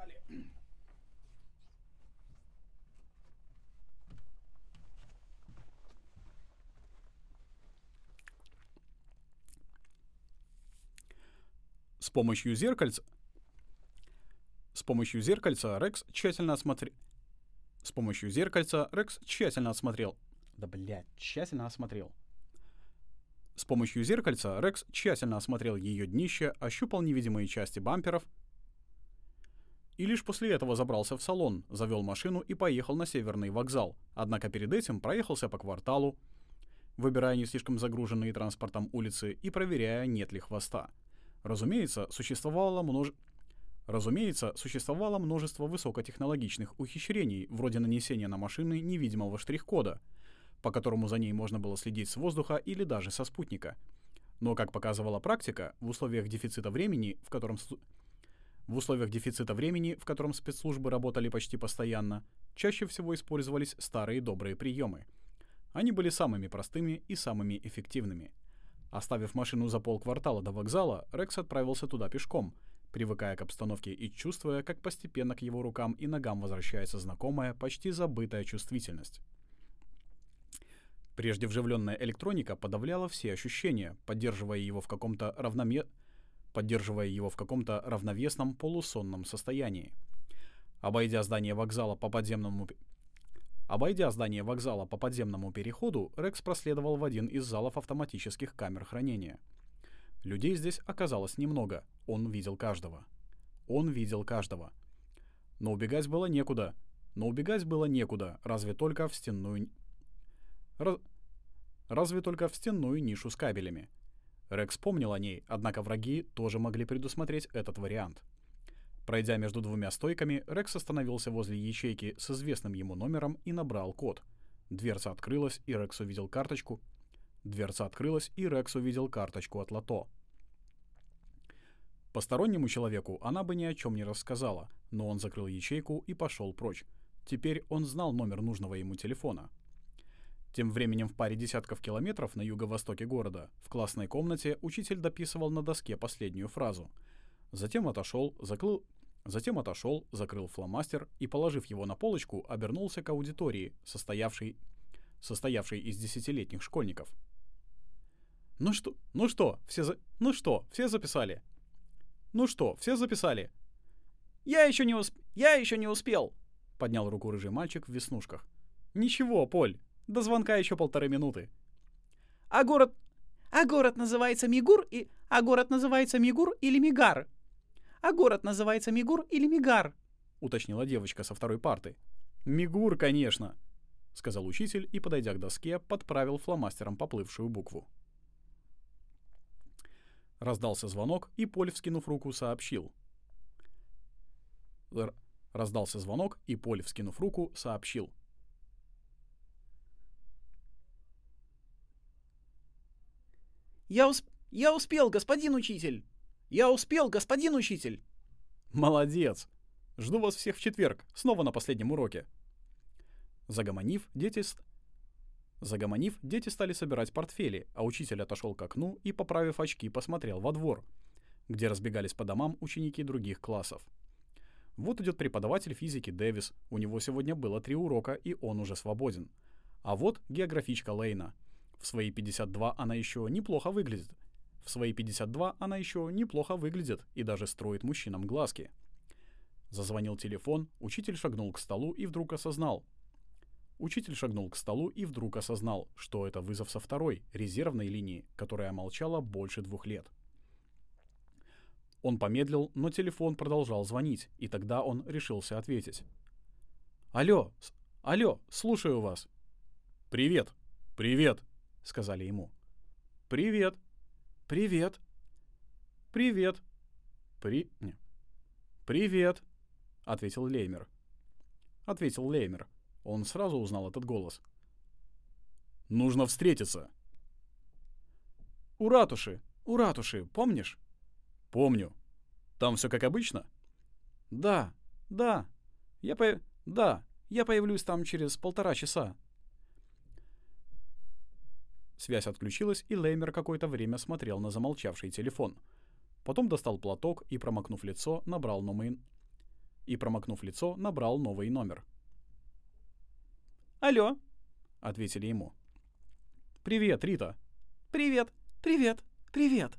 Погнали. С помощью зеркальца... С помощью зеркальца Рекс тщательно осмотрел... С помощью зеркальца Рекс тщательно осмотрел... Да, блядь, тщательно осмотрел. С помощью зеркальца Рекс тщательно осмотрел ее днище, ощупал невидимые части бамперов и лишь после этого забрался в салон, завел машину и поехал на северный вокзал. Однако перед этим проехался по кварталу, выбирая не слишком загруженные транспортом улицы и проверяя, нет ли хвоста. Разумеется, существовало множе... Разумеется, существовало множество высокотехнологичных ухищрений, вроде нанесения на машины невидимого штрих-кода, по которому за ней можно было следить с воздуха или даже со спутника. Но, как показывала практика, в условиях дефицита времени, в котором в условиях дефицита времени, в котором спецслужбы работали почти постоянно, чаще всего использовались старые добрые приемы. Они были самыми простыми и самыми эффективными. Оставив машину за полквартала до вокзала, Рекс отправился туда пешком, привыкая к обстановке и чувствуя, как постепенно к его рукам и ногам возвращается знакомая, почти забытая чувствительность. Прежде вживленная электроника подавляла все ощущения, поддерживая его в каком-то равноме... поддерживая его в каком-то равновесном полусонном состоянии. Обойдя здание вокзала по подземному Обойдя здание вокзала по подземному переходу, Рекс проследовал в один из залов автоматических камер хранения. Людей здесь оказалось немного, он видел каждого. Он видел каждого. Но убегать было некуда. Но убегать было некуда, разве только в стенную... Раз... Разве только в стенную нишу с кабелями. Рекс помнил о ней, однако враги тоже могли предусмотреть этот вариант. Пройдя между двумя стойками, Рекс остановился возле ячейки с известным ему номером и набрал код. Дверца открылась, и Рекс увидел карточку. Дверца открылась, и Рекс увидел карточку от лото. Постороннему человеку она бы ни о чем не рассказала, но он закрыл ячейку и пошел прочь. Теперь он знал номер нужного ему телефона. Тем временем в паре десятков километров на юго-востоке города в классной комнате учитель дописывал на доске последнюю фразу. Затем отошел, закрыл, Затем отошел, закрыл фломастер и, положив его на полочку, обернулся к аудитории, состоявшей, состоявшей из десятилетних школьников. «Ну что, ну что, все за... ну что, все записали?» «Ну что, все записали?» «Я еще не усп... я еще не успел!» — поднял руку рыжий мальчик в веснушках. «Ничего, Поль, до звонка еще полторы минуты». «А город... а город называется Мигур и... а город называется Мигур или Мигар?» А город называется Мигур или Мигар?» — уточнила девочка со второй парты. «Мигур, конечно», — сказал учитель и, подойдя к доске, подправил фломастером поплывшую букву. Раздался звонок, и Поль, вскинув руку, сообщил. Р раздался звонок, и Поль, вскинув руку, сообщил. «Я, усп я успел, господин учитель!» «Я успел, господин учитель!» «Молодец! Жду вас всех в четверг, снова на последнем уроке!» Загомонив, дети... Загомонив, дети стали собирать портфели, а учитель отошел к окну и, поправив очки, посмотрел во двор, где разбегались по домам ученики других классов. Вот идет преподаватель физики Дэвис, у него сегодня было три урока, и он уже свободен. А вот географичка Лейна. В свои 52 она еще неплохо выглядит, в свои 52 она еще неплохо выглядит и даже строит мужчинам глазки. Зазвонил телефон, учитель шагнул к столу и вдруг осознал. Учитель шагнул к столу и вдруг осознал, что это вызов со второй, резервной линии, которая молчала больше двух лет. Он помедлил, но телефон продолжал звонить, и тогда он решился ответить. «Алло, алло, слушаю вас». «Привет, привет», — сказали ему. «Привет», «Привет!» «Привет!» «При...» Не. «Привет!» — ответил Леймер. Ответил Леймер. Он сразу узнал этот голос. «Нужно встретиться!» «У ратуши! У ратуши! Помнишь?» «Помню. Там все как обычно?» «Да, да. Я по... Да, я появлюсь там через полтора часа. Связь отключилась, и Леймер какое-то время смотрел на замолчавший телефон. Потом достал платок и, промокнув лицо, набрал номер... и, промокнув лицо, набрал новый номер. Алло. — ответили ему. «Привет, Рита!» Привет, привет, привет.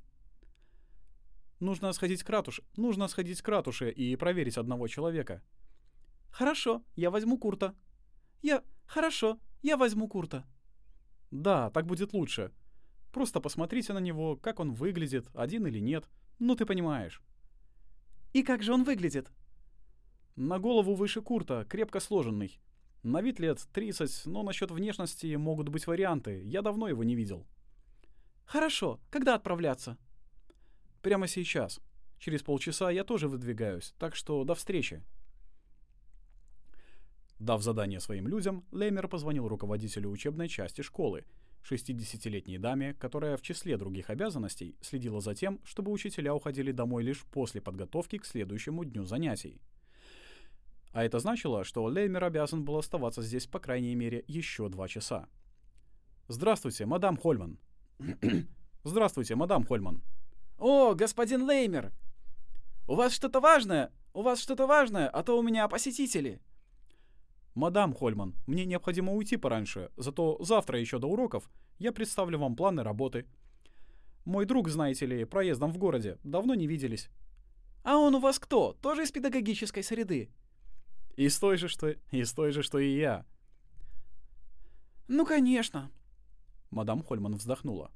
«Нужно сходить к ратуше, нужно сходить к ратуше и проверить одного человека». Хорошо, я возьму Курта. Я... Хорошо, я возьму Курта. «Да, так будет лучше. Просто посмотрите на него, как он выглядит, один или нет. Ну, ты понимаешь». И как же он выглядит? На голову выше Курта, крепко сложенный. На вид лет 30, но насчет внешности могут быть варианты. Я давно его не видел. Хорошо, когда отправляться? Прямо сейчас. Через полчаса я тоже выдвигаюсь, так что до встречи. Дав задание своим людям, Леймер позвонил руководителю учебной части школы, 60-летней даме, которая в числе других обязанностей следила за тем, чтобы учителя уходили домой лишь после подготовки к следующему дню занятий. А это значило, что Леймер обязан был оставаться здесь по крайней мере еще два часа. «Здравствуйте, мадам Хольман». «Здравствуйте, мадам Хольман». О, господин Леймер! У вас что-то важное? У вас что-то важное, а то у меня посетители. «Мадам Хольман, мне необходимо уйти пораньше, зато завтра еще до уроков я представлю вам планы работы. Мой друг, знаете ли, проездом в городе, давно не виделись». А он у вас кто? Тоже из педагогической среды? Из той же, что, из той же, что и я. Ну, конечно. Мадам Хольман вздохнула.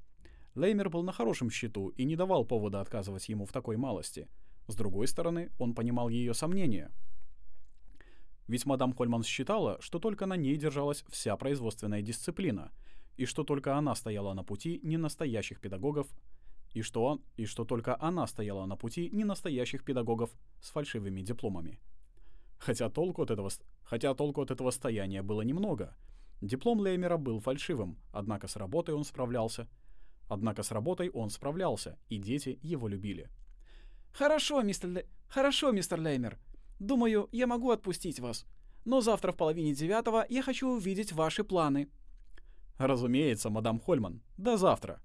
Леймер был на хорошем счету и не давал повода отказывать ему в такой малости. С другой стороны, он понимал ее сомнения. Ведь мадам Хольман считала, что только на ней держалась вся производственная дисциплина, и что только она стояла на пути ненастоящих педагогов, и что, и что только она стояла на пути ненастоящих педагогов с фальшивыми дипломами. Хотя толку от этого, хотя толку от этого стояния было немного. Диплом Леймера был фальшивым, однако с работой он справлялся. Однако с работой он справлялся, и дети его любили. Хорошо, мистер Ле... Хорошо, мистер Леймер. Думаю, я могу отпустить вас. Но завтра в половине девятого я хочу увидеть ваши планы. Разумеется, мадам Хольман. До завтра.